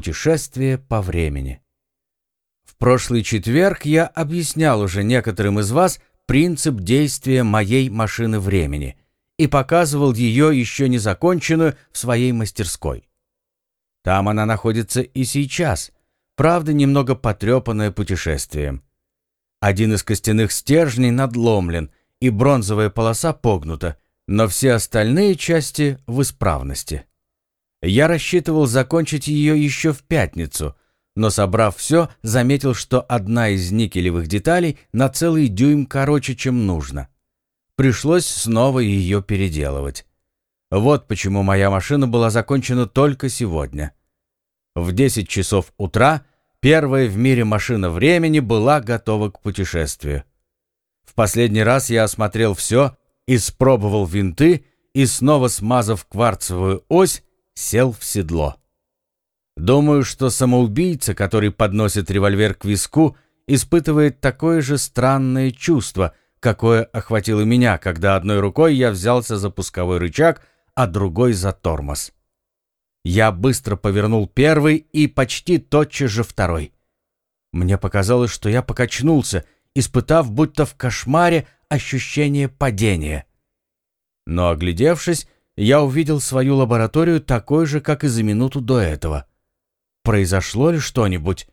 Путешествие по времени. В прошлый четверг я объяснял уже некоторым из вас принцип действия моей машины времени и показывал ее еще не законченную в своей мастерской. Там она находится и сейчас, правда, немного потрепанная путешествием. Один из костяных стержней надломлен, и бронзовая полоса погнута, но все остальные части в исправности. Я рассчитывал закончить ее еще в пятницу, но, собрав все, заметил, что одна из никелевых деталей на целый дюйм короче, чем нужно. Пришлось снова ее переделывать. Вот почему моя машина была закончена только сегодня. В 10 часов утра первая в мире машина времени была готова к путешествию. В последний раз я осмотрел все, испробовал винты и, снова смазав кварцевую ось, сел в седло. Думаю, что самоубийца, который подносит револьвер к виску, испытывает такое же странное чувство, какое охватило меня, когда одной рукой я взялся за пусковой рычаг, а другой за тормоз. Я быстро повернул первый и почти тотчас же второй. Мне показалось, что я покачнулся, испытав будто в кошмаре ощущение падения. Но, оглядевшись, я увидел свою лабораторию такой же, как и за минуту до этого. Произошло ли что-нибудь?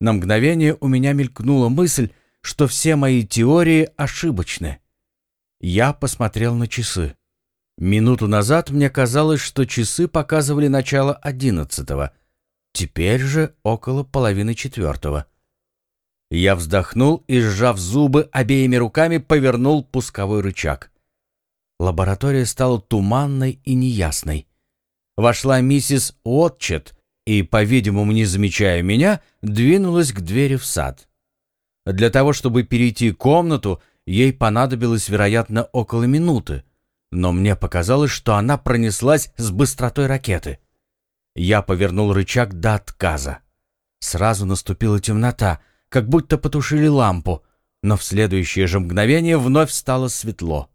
На мгновение у меня мелькнула мысль, что все мои теории ошибочны. Я посмотрел на часы. Минуту назад мне казалось, что часы показывали начало одиннадцатого. Теперь же около половины четвертого. Я вздохнул и, сжав зубы, обеими руками повернул пусковой рычаг. Лаборатория стала туманной и неясной. Вошла миссис Уотчет и, по-видимому, не замечая меня, двинулась к двери в сад. Для того, чтобы перейти комнату, ей понадобилось, вероятно, около минуты, но мне показалось, что она пронеслась с быстротой ракеты. Я повернул рычаг до отказа. Сразу наступила темнота, как будто потушили лампу, но в следующее же мгновение вновь стало светло.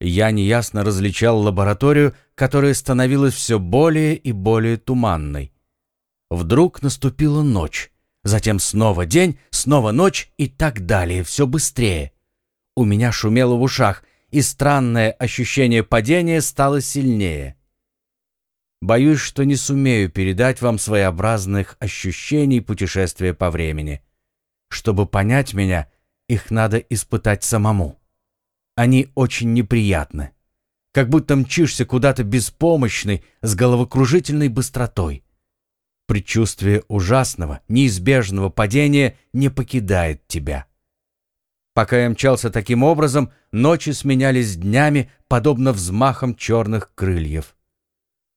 Я неясно различал лабораторию, которая становилась все более и более туманной. Вдруг наступила ночь, затем снова день, снова ночь и так далее, все быстрее. У меня шумело в ушах, и странное ощущение падения стало сильнее. Боюсь, что не сумею передать вам своеобразных ощущений путешествия по времени. Чтобы понять меня, их надо испытать самому. Они очень неприятны. Как будто мчишься куда-то беспомощный, с головокружительной быстротой. Предчувствие ужасного, неизбежного падения не покидает тебя. Пока я мчался таким образом, ночи сменялись днями, подобно взмахам черных крыльев.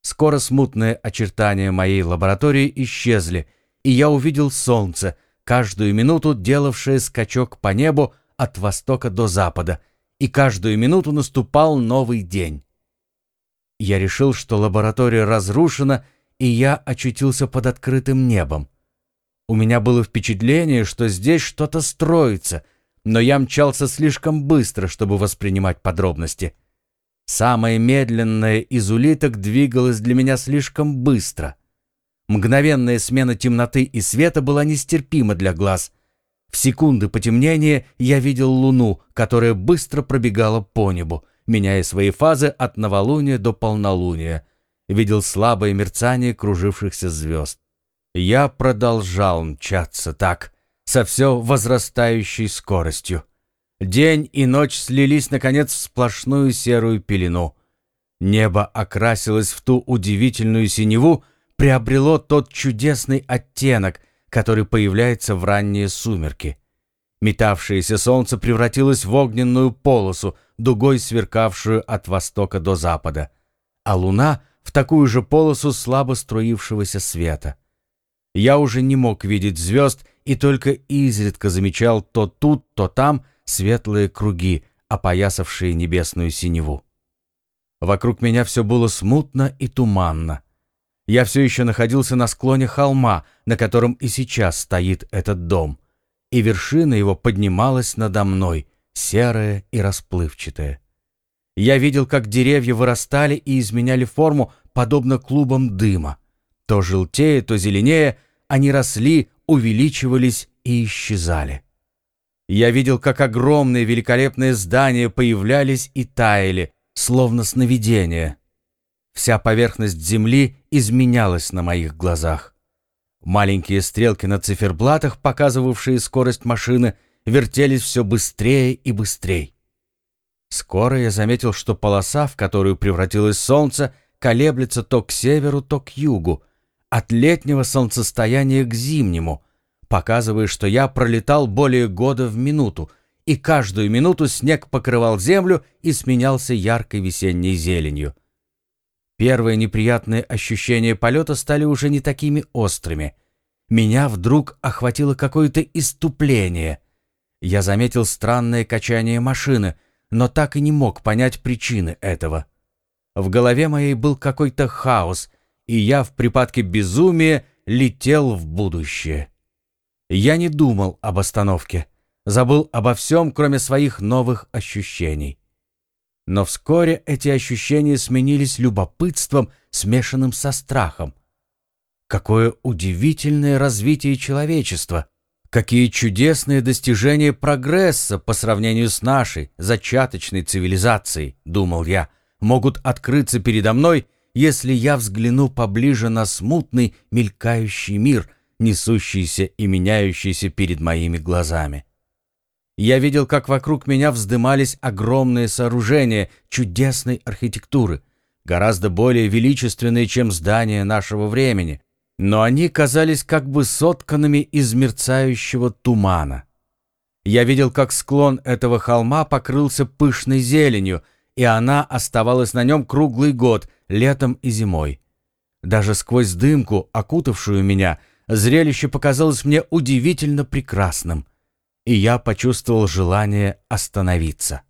Скоро смутные очертания моей лаборатории исчезли, и я увидел солнце, каждую минуту делавшее скачок по небу от востока до запада — и каждую минуту наступал новый день. Я решил, что лаборатория разрушена, и я очутился под открытым небом. У меня было впечатление, что здесь что-то строится, но я мчался слишком быстро, чтобы воспринимать подробности. Самая медленная из улиток двигалась для меня слишком быстро. Мгновенная смена темноты и света была нестерпима для глаз — в секунды потемнения я видел луну, которая быстро пробегала по небу, меняя свои фазы от новолуния до полнолуния. Видел слабое мерцание кружившихся звезд. Я продолжал мчаться так, со все возрастающей скоростью. День и ночь слились, наконец, в сплошную серую пелену. Небо окрасилось в ту удивительную синеву, приобрело тот чудесный оттенок — который появляется в ранние сумерки. Метавшееся солнце превратилось в огненную полосу, дугой сверкавшую от востока до запада, а луна — в такую же полосу слабо струившегося света. Я уже не мог видеть звезд и только изредка замечал то тут, то там светлые круги, опоясавшие небесную синеву. Вокруг меня все было смутно и туманно. Я все еще находился на склоне холма, на котором и сейчас стоит этот дом, и вершина его поднималась надо мной, серая и расплывчатая. Я видел, как деревья вырастали и изменяли форму, подобно клубам дыма. То желтее, то зеленее, они росли, увеличивались и исчезали. Я видел, как огромные великолепные здания появлялись и таяли, словно сновидения. Вся поверхность земли изменялась на моих глазах. Маленькие стрелки на циферблатах, показывавшие скорость машины, вертелись все быстрее и быстрее. Скоро я заметил, что полоса, в которую превратилось солнце, колеблется то к северу, то к югу, от летнего солнцестояния к зимнему, показывая, что я пролетал более года в минуту, и каждую минуту снег покрывал землю и сменялся яркой весенней зеленью. Первые неприятные ощущения полета стали уже не такими острыми. Меня вдруг охватило какое-то иступление. Я заметил странное качание машины, но так и не мог понять причины этого. В голове моей был какой-то хаос, и я в припадке безумия летел в будущее. Я не думал об остановке, забыл обо всем, кроме своих новых ощущений. Но вскоре эти ощущения сменились любопытством, смешанным со страхом. Какое удивительное развитие человечества! Какие чудесные достижения прогресса по сравнению с нашей зачаточной цивилизацией, думал я, могут открыться передо мной, если я взгляну поближе на смутный, мелькающий мир, несущийся и меняющийся перед моими глазами. Я видел, как вокруг меня вздымались огромные сооружения чудесной архитектуры, гораздо более величественные, чем здания нашего времени, но они казались как бы сотканными из мерцающего тумана. Я видел, как склон этого холма покрылся пышной зеленью, и она оставалась на нем круглый год, летом и зимой. Даже сквозь дымку, окутавшую меня, зрелище показалось мне удивительно прекрасным и я почувствовал желание остановиться.